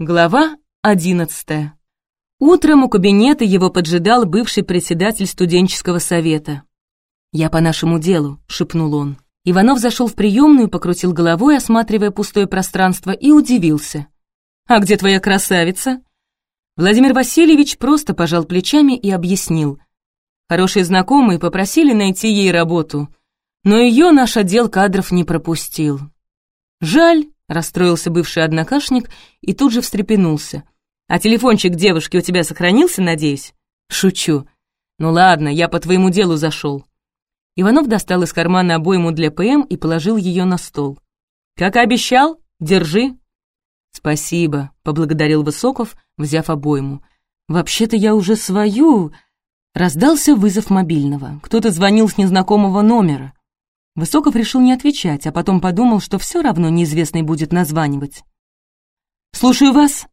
Глава одиннадцатая. Утром у кабинета его поджидал бывший председатель студенческого совета. «Я по нашему делу», — шепнул он. Иванов зашел в приемную, покрутил головой, осматривая пустое пространство, и удивился. «А где твоя красавица?» Владимир Васильевич просто пожал плечами и объяснил. Хорошие знакомые попросили найти ей работу, но ее наш отдел кадров не пропустил. «Жаль», Расстроился бывший однокашник и тут же встрепенулся. «А телефончик девушки у тебя сохранился, надеюсь?» «Шучу. Ну ладно, я по твоему делу зашел». Иванов достал из кармана обойму для ПМ и положил ее на стол. «Как и обещал, держи». «Спасибо», — поблагодарил Высоков, взяв обойму. «Вообще-то я уже свою...» Раздался вызов мобильного. Кто-то звонил с незнакомого номера. Высоков решил не отвечать, а потом подумал, что все равно неизвестный будет названивать. «Слушаю вас».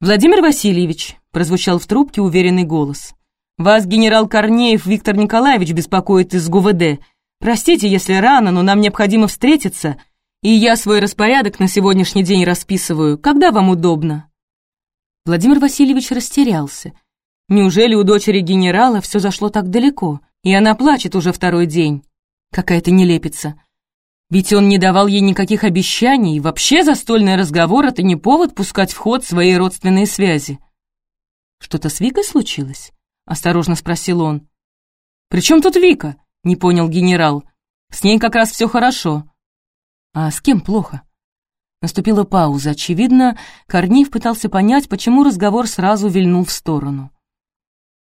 «Владимир Васильевич», — прозвучал в трубке уверенный голос. «Вас генерал Корнеев Виктор Николаевич беспокоит из ГУВД. Простите, если рано, но нам необходимо встретиться, и я свой распорядок на сегодняшний день расписываю. Когда вам удобно?» Владимир Васильевич растерялся. Неужели у дочери генерала все зашло так далеко, и она плачет уже второй день? Какая-то нелепица. Ведь он не давал ей никаких обещаний, и вообще застольный разговор — это не повод пускать в ход свои родственные связи. «Что-то с Викой случилось?» — осторожно спросил он. «При чем тут Вика?» — не понял генерал. «С ней как раз все хорошо». «А с кем плохо?» Наступила пауза. Очевидно, Корнеев пытался понять, почему разговор сразу вильнул в сторону.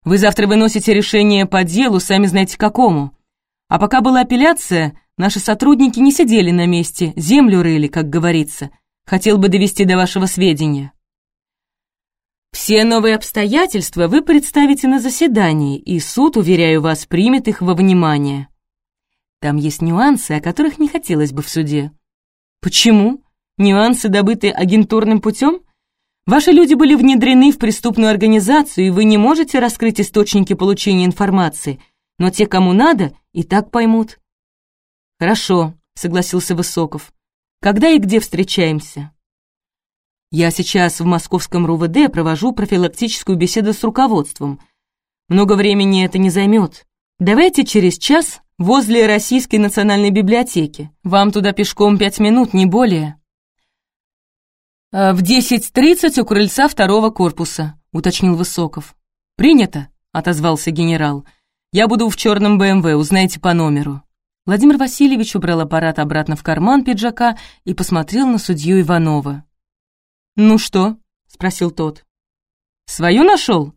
«Вы завтра выносите решение по делу, сами знаете какому. А пока была апелляция, наши сотрудники не сидели на месте, землю рыли, как говорится. Хотел бы довести до вашего сведения. Все новые обстоятельства вы представите на заседании, и суд, уверяю вас, примет их во внимание. Там есть нюансы, о которых не хотелось бы в суде. Почему? Нюансы, добытые агентурным путем? Ваши люди были внедрены в преступную организацию, и вы не можете раскрыть источники получения информации — но те, кому надо, и так поймут». «Хорошо», — согласился Высоков. «Когда и где встречаемся?» «Я сейчас в московском РУВД провожу профилактическую беседу с руководством. Много времени это не займет. Давайте через час возле Российской национальной библиотеки. Вам туда пешком пять минут, не более». «А «В десять тридцать у крыльца второго корпуса», — уточнил Высоков. «Принято», — отозвался генерал. «Генерал». Я буду в черном БМВ, узнайте по номеру». Владимир Васильевич убрал аппарат обратно в карман пиджака и посмотрел на судью Иванова. «Ну что?» — спросил тот. «Свою нашел?»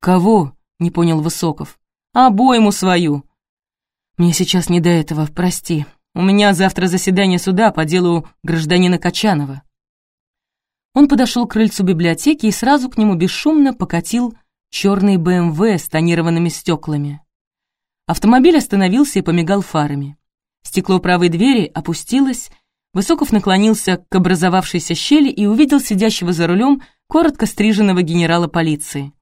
«Кого?» — не понял Высоков. «Обойму свою». «Мне сейчас не до этого, прости. У меня завтра заседание суда по делу гражданина Качанова». Он подошел к крыльцу библиотеки и сразу к нему бесшумно покатил черный БМВ с тонированными стеклами. Автомобиль остановился и помигал фарами. Стекло правой двери опустилось, Высоков наклонился к образовавшейся щели и увидел сидящего за рулем коротко стриженного генерала полиции.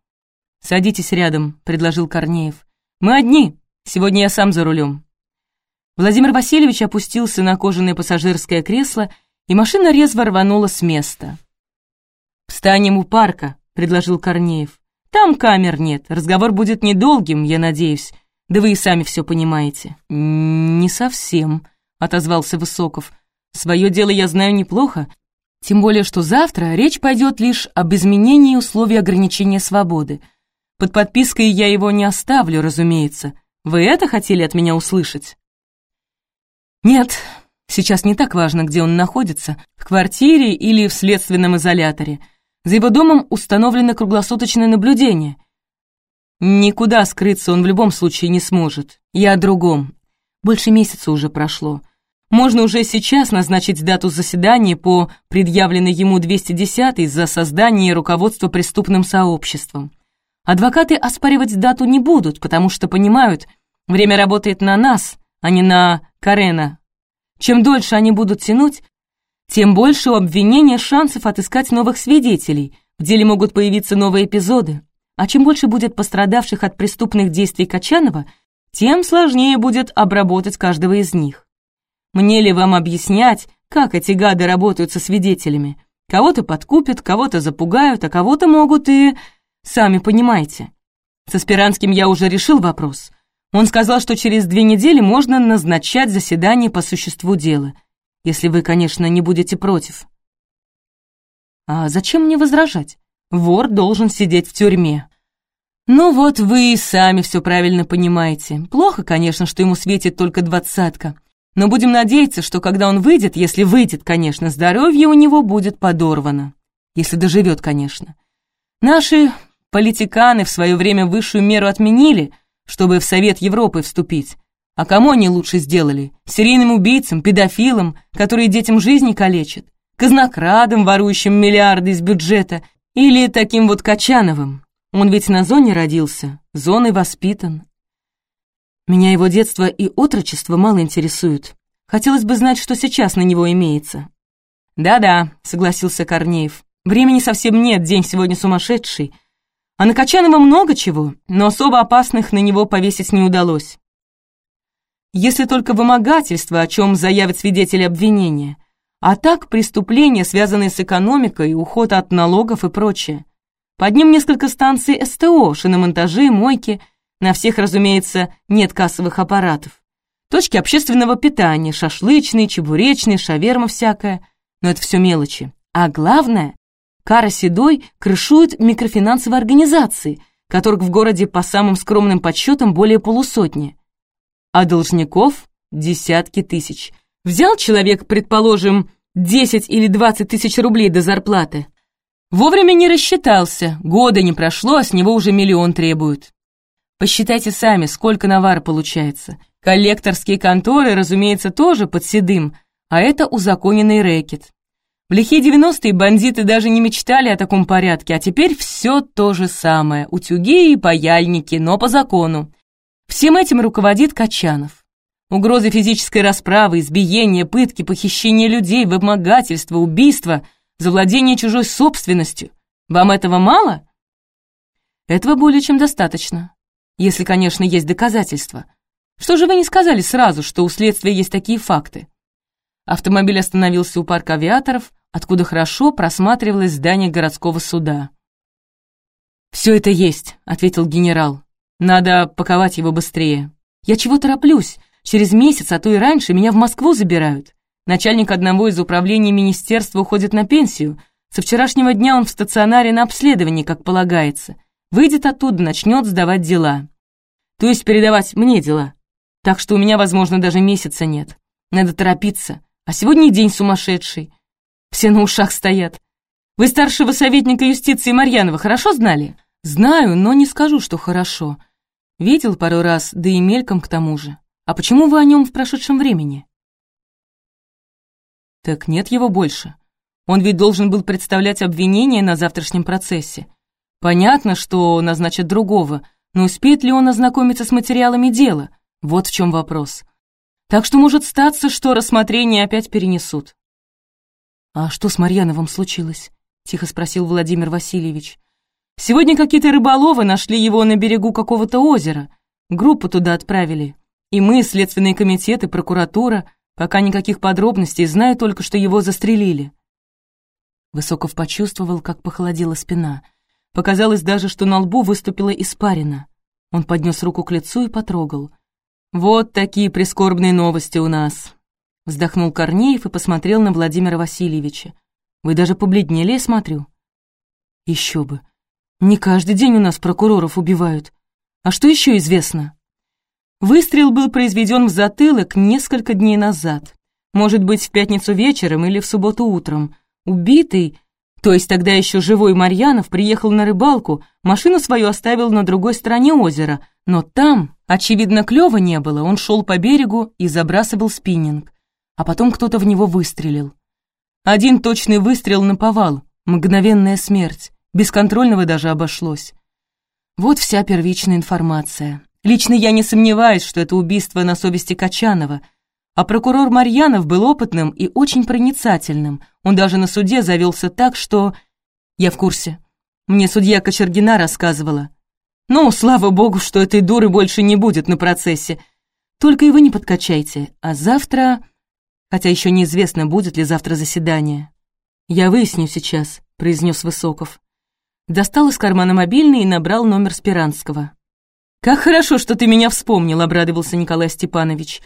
«Садитесь рядом», — предложил Корнеев. «Мы одни. Сегодня я сам за рулем». Владимир Васильевич опустился на кожаное пассажирское кресло, и машина резво рванула с места. «Встанем у парка», — предложил Корнеев. Там камер нет, разговор будет недолгим, я надеюсь. Да вы и сами все понимаете». «Не совсем», — отозвался Высоков. «Свое дело я знаю неплохо, тем более что завтра речь пойдет лишь об изменении условий ограничения свободы. Под подпиской я его не оставлю, разумеется. Вы это хотели от меня услышать?» «Нет, сейчас не так важно, где он находится, в квартире или в следственном изоляторе». За его домом установлено круглосуточное наблюдение. Никуда скрыться он в любом случае не сможет. Я о другом. Больше месяца уже прошло. Можно уже сейчас назначить дату заседания по предъявленной ему 210 за создание руководства преступным сообществом. Адвокаты оспаривать дату не будут, потому что понимают, время работает на нас, а не на Карена. Чем дольше они будут тянуть, тем больше у обвинения шансов отыскать новых свидетелей, в деле могут появиться новые эпизоды. А чем больше будет пострадавших от преступных действий Качанова, тем сложнее будет обработать каждого из них. Мне ли вам объяснять, как эти гады работают со свидетелями? Кого-то подкупят, кого-то запугают, а кого-то могут и... Сами понимаете. С Аспиранским я уже решил вопрос. Он сказал, что через две недели можно назначать заседание по существу дела, если вы, конечно, не будете против. А зачем мне возражать? Вор должен сидеть в тюрьме. Ну вот вы и сами все правильно понимаете. Плохо, конечно, что ему светит только двадцатка. Но будем надеяться, что когда он выйдет, если выйдет, конечно, здоровье у него будет подорвано. Если доживет, конечно. Наши политиканы в свое время высшую меру отменили — чтобы в Совет Европы вступить. А кому они лучше сделали? Серийным убийцам, педофилам, которые детям жизни калечат? Казнокрадам, ворующим миллиарды из бюджета? Или таким вот Качановым? Он ведь на зоне родился, зоной воспитан. Меня его детство и отрочество мало интересуют. Хотелось бы знать, что сейчас на него имеется. «Да-да», — согласился Корнеев. «Времени совсем нет, день сегодня сумасшедший. А на Качанова много чего, но особо опасных на него повесить не удалось. Если только вымогательство, о чем заявят свидетели обвинения, а так преступления, связанные с экономикой, уход от налогов и прочее. Под ним несколько станций СТО, шиномонтажи, мойки, на всех, разумеется, нет кассовых аппаратов. Точки общественного питания, шашлычные, чебуречные, шаверма всякая. Но это все мелочи. А главное, Кара Седой крышует микрофинансовые организации, которых в городе по самым скромным подсчетам более полусотни. А должников – десятки тысяч. Взял человек, предположим, 10 или 20 тысяч рублей до зарплаты. Вовремя не рассчитался, года не прошло, а с него уже миллион требуют. Посчитайте сами, сколько навар получается. Коллекторские конторы, разумеется, тоже под седым, а это узаконенный рэкет. В лихие девяностые бандиты даже не мечтали о таком порядке, а теперь все то же самое. Утюги и паяльники, но по закону. Всем этим руководит Качанов. Угрозы физической расправы, избиения, пытки, похищения людей, вымогательства, убийства, завладение чужой собственностью. Вам этого мало? Этого более чем достаточно. Если, конечно, есть доказательства. Что же вы не сказали сразу, что у следствия есть такие факты? Автомобиль остановился у парка авиаторов, откуда хорошо просматривалось здание городского суда. «Все это есть», — ответил генерал. «Надо паковать его быстрее. Я чего тороплюсь? Через месяц, а то и раньше, меня в Москву забирают. Начальник одного из управлений министерства уходит на пенсию. Со вчерашнего дня он в стационаре на обследовании, как полагается. Выйдет оттуда, начнет сдавать дела. То есть передавать мне дела. Так что у меня, возможно, даже месяца нет. Надо торопиться. А сегодня день сумасшедший. Все на ушах стоят. Вы старшего советника юстиции Марьянова хорошо знали? Знаю, но не скажу, что хорошо. Видел пару раз, да и мельком к тому же. А почему вы о нем в прошедшем времени? Так нет его больше. Он ведь должен был представлять обвинение на завтрашнем процессе. Понятно, что назначат другого, но успеет ли он ознакомиться с материалами дела? Вот в чем вопрос. Так что может статься, что рассмотрение опять перенесут. «А что с Марьяновым случилось?» — тихо спросил Владимир Васильевич. «Сегодня какие-то рыболовы нашли его на берегу какого-то озера. Группу туда отправили. И мы, Следственный комитет и прокуратура, пока никаких подробностей, знаю только, что его застрелили». Высоков почувствовал, как похолодела спина. Показалось даже, что на лбу выступила испарина. Он поднес руку к лицу и потрогал — «Вот такие прискорбные новости у нас», — вздохнул Корнеев и посмотрел на Владимира Васильевича. «Вы даже побледнели, я смотрю». «Еще бы. Не каждый день у нас прокуроров убивают. А что еще известно?» Выстрел был произведен в затылок несколько дней назад. Может быть, в пятницу вечером или в субботу утром. Убитый, то есть тогда еще живой Марьянов, приехал на рыбалку, машину свою оставил на другой стороне озера, но там Очевидно, клёва не было, он шел по берегу и забрасывал спиннинг. А потом кто-то в него выстрелил. Один точный выстрел на повал, мгновенная смерть, без контрольного даже обошлось. Вот вся первичная информация. Лично я не сомневаюсь, что это убийство на совести Качанова, а прокурор Марьянов был опытным и очень проницательным. Он даже на суде завелся так, что... Я в курсе. Мне судья Кочергина рассказывала. Ну, слава богу, что этой дуры больше не будет на процессе. Только вы не подкачайте, а завтра... Хотя еще неизвестно, будет ли завтра заседание. «Я выясню сейчас», — произнес Высоков. Достал из кармана мобильный и набрал номер Спиранского. «Как хорошо, что ты меня вспомнил», — обрадовался Николай Степанович.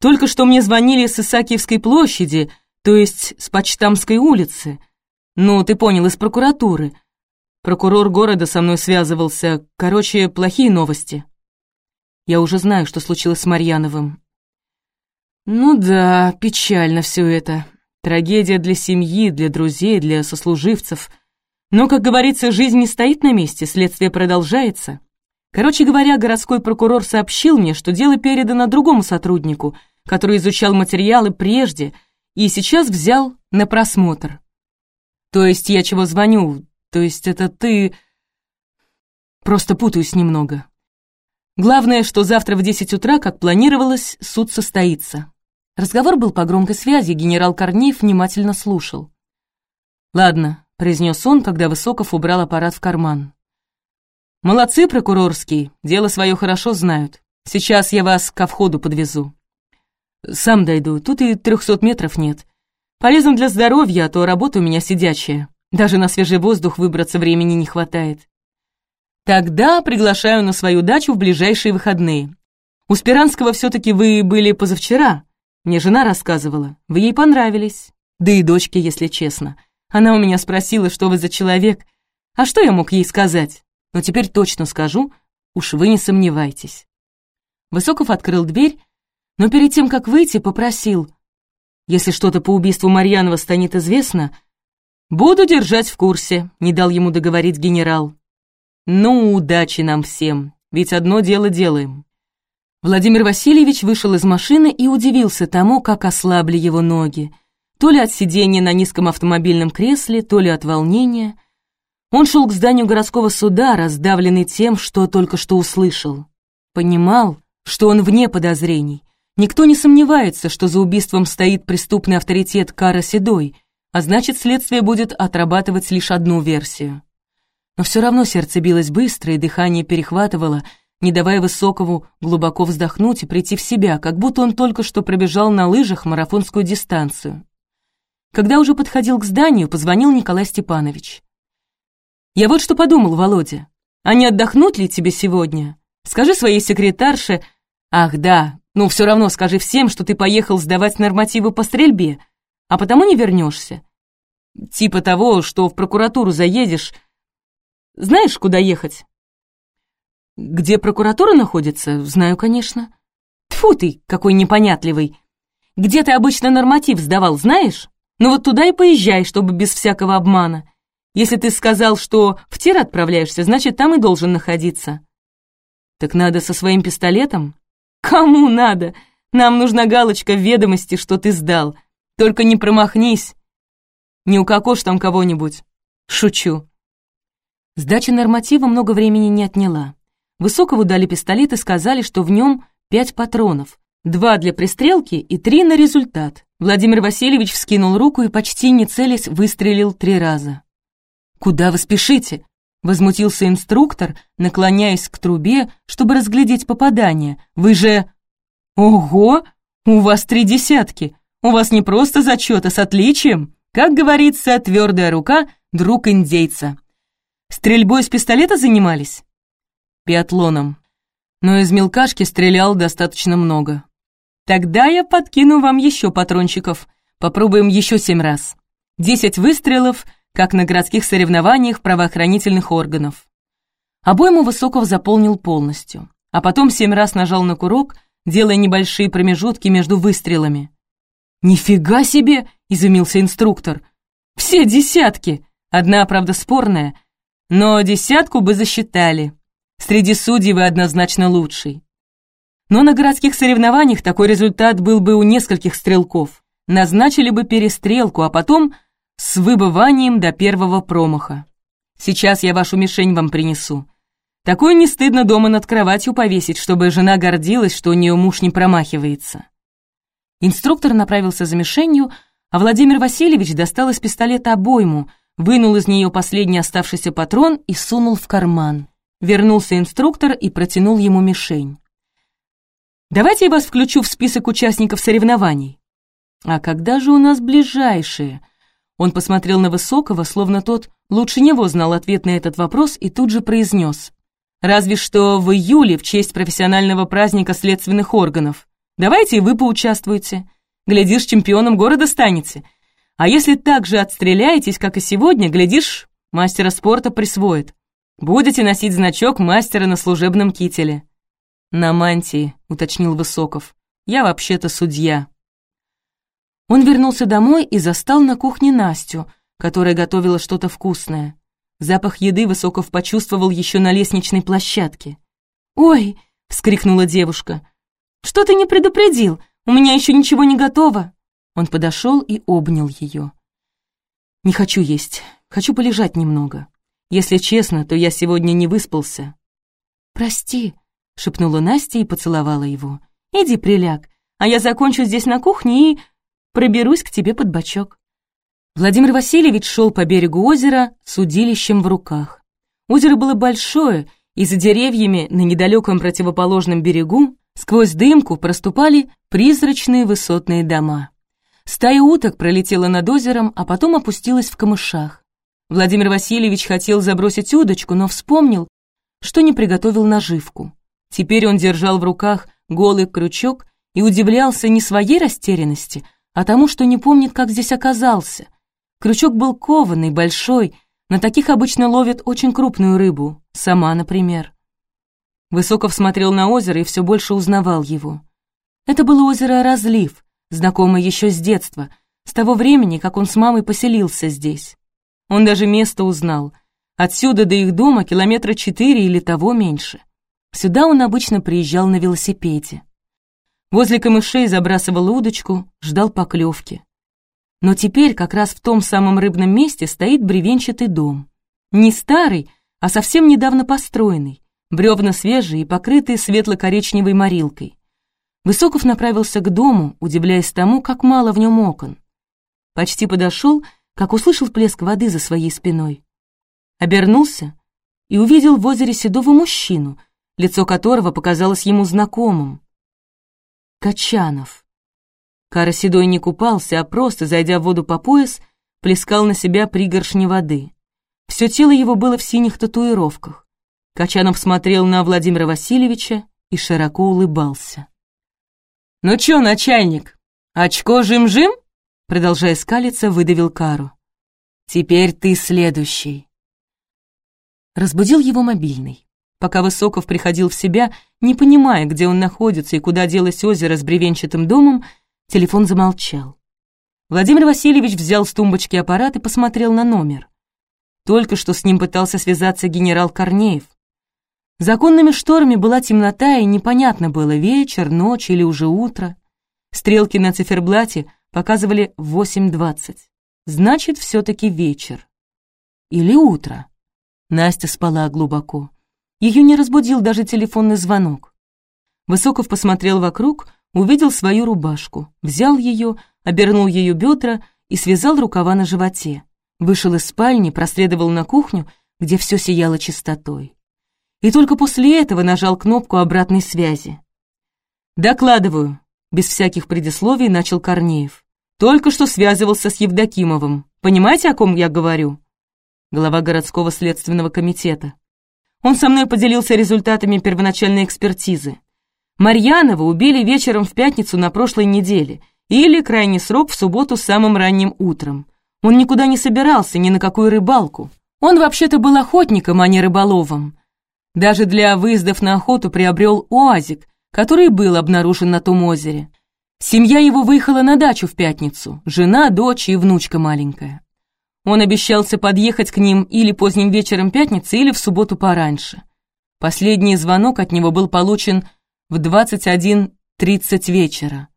«Только что мне звонили с Исаакиевской площади, то есть с Почтамской улицы. Ну, ты понял, из прокуратуры. Прокурор города со мной связывался. Короче, плохие новости. Я уже знаю, что случилось с Марьяновым. Ну да, печально все это. Трагедия для семьи, для друзей, для сослуживцев. Но, как говорится, жизнь не стоит на месте, следствие продолжается. Короче говоря, городской прокурор сообщил мне, что дело передано другому сотруднику, который изучал материалы прежде и сейчас взял на просмотр. То есть я чего звоню? То есть это ты... Просто путаюсь немного. Главное, что завтра в 10 утра, как планировалось, суд состоится. Разговор был по громкой связи, генерал Корнеев внимательно слушал. «Ладно», — произнес он, когда Высоков убрал аппарат в карман. «Молодцы, прокурорский, дело свое хорошо знают. Сейчас я вас ко входу подвезу. Сам дойду, тут и трехсот метров нет. Полезно для здоровья, а то работа у меня сидячая. Даже на свежий воздух выбраться времени не хватает. Тогда приглашаю на свою дачу в ближайшие выходные. У Спиранского все-таки вы были позавчера. Мне жена рассказывала. Вы ей понравились. Да и дочке, если честно. Она у меня спросила, что вы за человек. А что я мог ей сказать? Но теперь точно скажу, уж вы не сомневайтесь. Высоков открыл дверь, но перед тем, как выйти, попросил. Если что-то по убийству Марьянова станет известно, буду держать в курсе, не дал ему договорить генерал. Ну, удачи нам всем, ведь одно дело делаем. Владимир Васильевич вышел из машины и удивился тому, как ослабли его ноги. То ли от сидения на низком автомобильном кресле, то ли от волнения. Он шел к зданию городского суда, раздавленный тем, что только что услышал. Понимал, что он вне подозрений, Никто не сомневается, что за убийством стоит преступный авторитет Кара Седой, а значит, следствие будет отрабатывать лишь одну версию. Но все равно сердце билось быстро, и дыхание перехватывало, не давая Высокову глубоко вздохнуть и прийти в себя, как будто он только что пробежал на лыжах марафонскую дистанцию. Когда уже подходил к зданию, позвонил Николай Степанович. «Я вот что подумал, Володя. А не отдохнуть ли тебе сегодня? Скажи своей секретарше... Ах, да, ну, все равно скажи всем, что ты поехал сдавать нормативы по стрельбе, а потому не вернешься. Типа того, что в прокуратуру заедешь. Знаешь, куда ехать? Где прокуратура находится, знаю, конечно. Тфу ты, какой непонятливый. Где ты обычно норматив сдавал, знаешь? Ну вот туда и поезжай, чтобы без всякого обмана. Если ты сказал, что в тир отправляешься, значит, там и должен находиться. Так надо со своим пистолетом? «Кому надо? Нам нужна галочка в ведомости, что ты сдал. Только не промахнись. Не укокошь там кого-нибудь. Шучу». Сдача норматива много времени не отняла. Высокову дали пистолет и сказали, что в нем пять патронов. Два для пристрелки и три на результат. Владимир Васильевич вскинул руку и, почти не целясь, выстрелил три раза. «Куда вы спешите?» Возмутился инструктор, наклоняясь к трубе, чтобы разглядеть попадание. «Вы же...» «Ого! У вас три десятки! У вас не просто зачет, а с отличием! Как говорится, твердая рука — друг индейца. Стрельбой с пистолета занимались?» «Биатлоном. Но из мелкашки стрелял достаточно много. Тогда я подкину вам еще патрончиков. Попробуем еще семь раз. Десять выстрелов как на городских соревнованиях правоохранительных органов. Обойму Высоков заполнил полностью, а потом семь раз нажал на курок, делая небольшие промежутки между выстрелами. «Нифига себе!» — изумился инструктор. «Все десятки! Одна, правда, спорная, но десятку бы засчитали. Среди судей вы однозначно лучший. Но на городских соревнованиях такой результат был бы у нескольких стрелков. Назначили бы перестрелку, а потом с выбыванием до первого промаха. Сейчас я вашу мишень вам принесу. Такое не стыдно дома над кроватью повесить, чтобы жена гордилась, что у нее муж не промахивается. Инструктор направился за мишенью, а Владимир Васильевич достал из пистолета обойму, вынул из нее последний оставшийся патрон и сунул в карман. Вернулся инструктор и протянул ему мишень. «Давайте я вас включу в список участников соревнований». «А когда же у нас ближайшие?» Он посмотрел на Высокого, словно тот лучше него знал ответ на этот вопрос и тут же произнес. «Разве что в июле в честь профессионального праздника следственных органов. Давайте и вы поучаствуйте. Глядишь, чемпионом города станете. А если так же отстреляетесь, как и сегодня, глядишь, мастера спорта присвоит. Будете носить значок мастера на служебном кителе». «На мантии», — уточнил Высоков. «Я вообще-то судья». Он вернулся домой и застал на кухне Настю, которая готовила что-то вкусное. Запах еды Высоков почувствовал еще на лестничной площадке. «Ой!» — вскрикнула девушка. «Что ты не предупредил? У меня еще ничего не готово!» Он подошел и обнял ее. «Не хочу есть, хочу полежать немного. Если честно, то я сегодня не выспался». «Прости», — шепнула Настя и поцеловала его. «Иди приляг, а я закончу здесь на кухне и проберусь к тебе под бочок». Владимир Васильевич шел по берегу озера с удилищем в руках. Озеро было большое, и за деревьями на недалеком противоположном берегу сквозь дымку проступали призрачные высотные дома. Стая уток пролетела над озером, а потом опустилась в камышах. Владимир Васильевич хотел забросить удочку, но вспомнил, что не приготовил наживку. Теперь он держал в руках голый крючок и удивлялся не своей растерянности, а тому, что не помнит, как здесь оказался. Крючок был кованый, большой, на таких обычно ловят очень крупную рыбу, сама, например. Высоков смотрел на озеро и все больше узнавал его. Это было озеро Разлив, знакомое еще с детства, с того времени, как он с мамой поселился здесь. Он даже место узнал. Отсюда до их дома километра четыре или того меньше. Сюда он обычно приезжал на велосипеде. Возле камышей забрасывал удочку, ждал поклевки. Но теперь как раз в том самом рыбном месте стоит бревенчатый дом. Не старый, а совсем недавно построенный. Бревна свежие и покрытые светло-коричневой морилкой. Высоков направился к дому, удивляясь тому, как мало в нем окон. Почти подошел, как услышал плеск воды за своей спиной. Обернулся и увидел в озере седого мужчину, лицо которого показалось ему знакомым. Качанов. Кара Седой не купался, а просто, зайдя в воду по пояс, плескал на себя пригоршни воды. Все тело его было в синих татуировках. Качанов смотрел на Владимира Васильевича и широко улыбался. «Ну чё, начальник, очко жим-жим?» Продолжая скалиться, выдавил Кару. «Теперь ты следующий». Разбудил его мобильный. Пока Высоков приходил в себя, не понимая, где он находится и куда делось озеро с бревенчатым домом, телефон замолчал. Владимир Васильевич взял с тумбочки аппарат и посмотрел на номер. Только что с ним пытался связаться генерал Корнеев. Законными шторами была темнота, и непонятно было, вечер, ночь или уже утро. Стрелки на циферблате показывали 8.20. Значит, все-таки вечер. Или утро. Настя спала глубоко. Ее не разбудил даже телефонный звонок. Высоков посмотрел вокруг, увидел свою рубашку, взял ее, обернул ее бедра и связал рукава на животе. Вышел из спальни, проследовал на кухню, где все сияло чистотой. И только после этого нажал кнопку обратной связи. «Докладываю», — без всяких предисловий начал Корнеев. «Только что связывался с Евдокимовым. Понимаете, о ком я говорю?» Глава городского следственного комитета. Он со мной поделился результатами первоначальной экспертизы. Марьянова убили вечером в пятницу на прошлой неделе или крайний срок в субботу самым ранним утром. Он никуда не собирался, ни на какую рыбалку. Он вообще-то был охотником, а не рыболовом. Даже для выездов на охоту приобрел уазик, который был обнаружен на том озере. Семья его выехала на дачу в пятницу, жена, дочь и внучка маленькая. Он обещался подъехать к ним или поздним вечером пятницы, или в субботу пораньше. Последний звонок от него был получен в 21.30 вечера.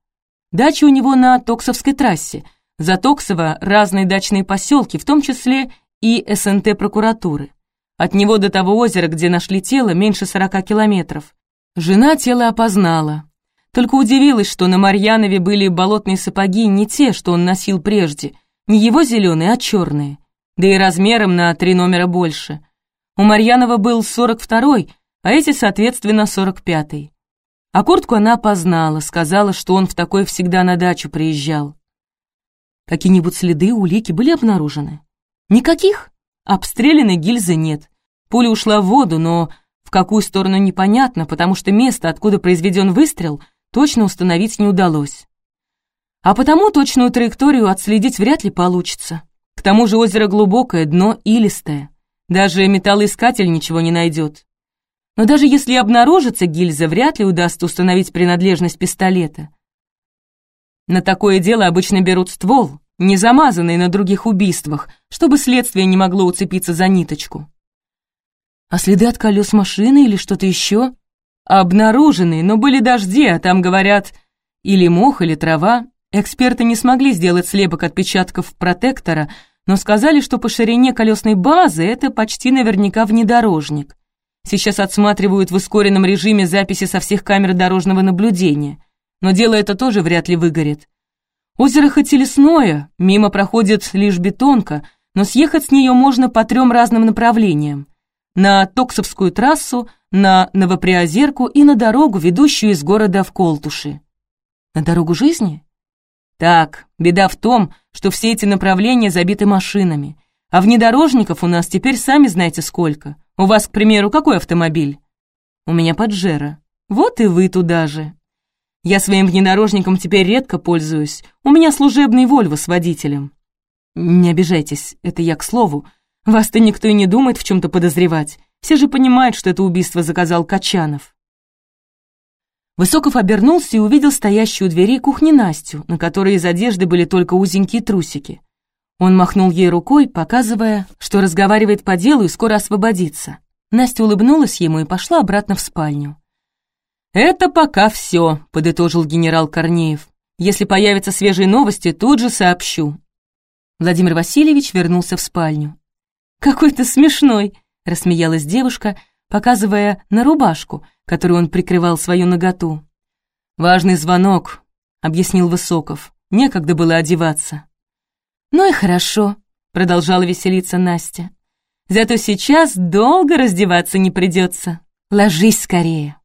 Дача у него на Токсовской трассе. За Токсово разные дачные поселки, в том числе и СНТ прокуратуры. От него до того озера, где нашли тело, меньше 40 километров. Жена тело опознала. Только удивилась, что на Марьянове были болотные сапоги не те, что он носил прежде – не его зеленые, а черные. Да и размером на три номера больше. У Марьянова был 42-й, а эти, соответственно, 45-й. А куртку она опознала, сказала, что он в такой всегда на дачу приезжал. Какие-нибудь следы, улики были обнаружены? Никаких. Обстрелянной гильзы нет. Пуля ушла в воду, но в какую сторону непонятно, потому что место, откуда произведен выстрел, точно установить не удалось. А потому точную траекторию отследить вряд ли получится. К тому же озеро глубокое, дно илистое. Даже металлоискатель ничего не найдет. Но даже если обнаружится гильза, вряд ли удастся установить принадлежность пистолета. На такое дело обычно берут ствол, не замазанный на других убийствах, чтобы следствие не могло уцепиться за ниточку. А следы от колес машины или что-то еще? Обнаружены, но были дожди, а там, говорят, или мох, или трава. Эксперты не смогли сделать слепок отпечатков протектора, но сказали, что по ширине колесной базы это почти наверняка внедорожник. Сейчас отсматривают в ускоренном режиме записи со всех камер дорожного наблюдения но дело это тоже вряд ли выгорит. Озеро хоть и лесное, мимо проходит лишь бетонка, но съехать с нее можно по трем разным направлениям. На Токсовскую трассу, на Новоприозерку и на дорогу, ведущую из города в Колтуши. На дорогу жизни? Так, беда в том, что все эти направления забиты машинами, а внедорожников у нас теперь сами знаете сколько. У вас, к примеру, какой автомобиль? У меня Паджеро. Вот и вы туда же. Я своим внедорожником теперь редко пользуюсь. У меня служебный Вольво с водителем. Не обижайтесь, это я к слову. Вас-то никто и не думает в чем-то подозревать. Все же понимают, что это убийство заказал Качанов. Высоков обернулся и увидел стоящую у двери кухни Настю, на которой из одежды были только узенькие трусики. Он махнул ей рукой, показывая, что разговаривает по делу и скоро освободится. Настя улыбнулась ему и пошла обратно в спальню. «Это пока все», — подытожил генерал Корнеев. «Если появятся свежие новости, тут же сообщу». Владимир Васильевич вернулся в спальню. «Какой ты смешной!» — рассмеялась девушка, показывая на рубашку, которую он прикрывал свою наготу. «Важный звонок», — объяснил Высоков. «Некогда было одеваться». «Ну и хорошо», — продолжала веселиться Настя. «Зато сейчас долго раздеваться не придется. Ложись скорее».